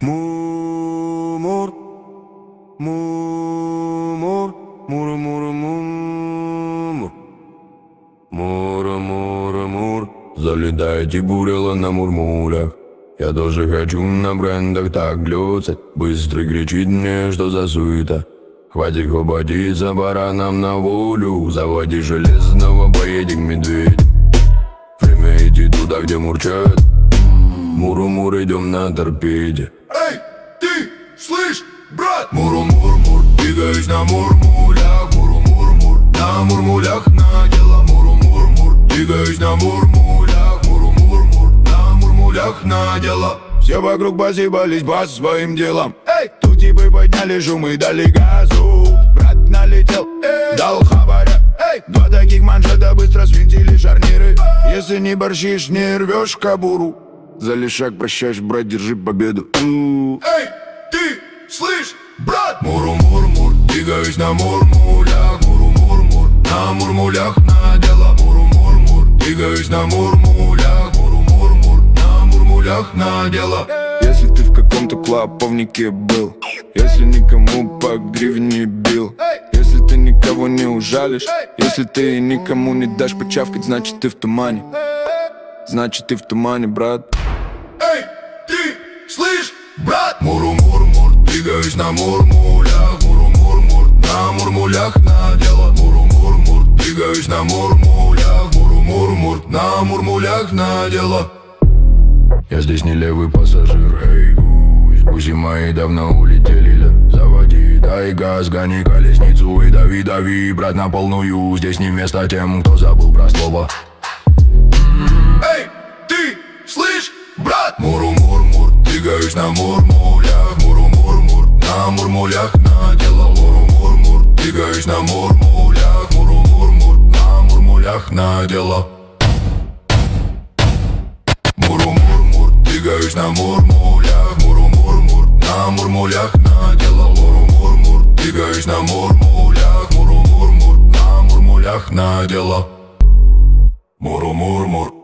Мур, мур, мур, мур, мур, мур, мур, мур, залетаете бурила на мурмулях. Я тоже хочу на брендах так глюцать Быстрый кричит мне, что за суета. Хватит хватиться баранам на волю. Заводи железного, поедем медведь. Время идти туда, где мурчат Муру-мур, идем на торпеде. Эй, ты, слышь, брат? Муру-мур-мур, двигаюсь на мурмулях. Муру-мур-мур, на мурмулях на дело. Муру-мур-мур, двигаюсь на мурмулях. Муру-мур-мур, на мурмулях на дело. Все вокруг посыпались по своим делам. Эй, тут типы подняли шум и дали газу. Брат налетел, эй, дал хабаря. Эй, два таких манжета быстро свинтили шарниры. Если не борщишь, не рвешь кабуру За лишак прощаешь, брат, держи победу. Эй, ты, слышь, брат? Муру-мур-мур, двигаюсь на мурмулях. Муру-мур-мур, на мурмулях на дело Муру-мур-мур, двигаюсь на мурмулях. Муру-мур-мур, на мурмулях на дело Если ты в каком-то клоповнике был Если никому по гривне бил Если ты никого не ужалишь Если ты никому не дашь почавкать Значит ты в тумане. Значит ты в тумане, брат двигаюсь на мурмулях Муру-мур-мур, на мурмулях на дело. Муру-мур-мур, двигаюсь на мурмулях Муру-мур-мур, на мурмулях на дело. Я здесь не левый пассажир, эй, гусь. Гуси мои давно улетели, да Заводи, дай газ, гони колесницу и дави, дави Брат на полную, здесь не место тем, кто забыл про слово. Эй, ты, слышь, брат? Муру-мур-мур, двигаюсь на на мурмулях на дело Муру-мур-мур, двигаюсь на мурмулях Муру-мур-мур, на мурмулях на дело. Муру-мур-мур, двигаюсь на мурмулях Муру-мур-мур, на мурмулях на дело Муру-мур-мур, двигаюсь на мурмулях Муру-мур-мур, на мурмулях на дело. Муру-мур-мур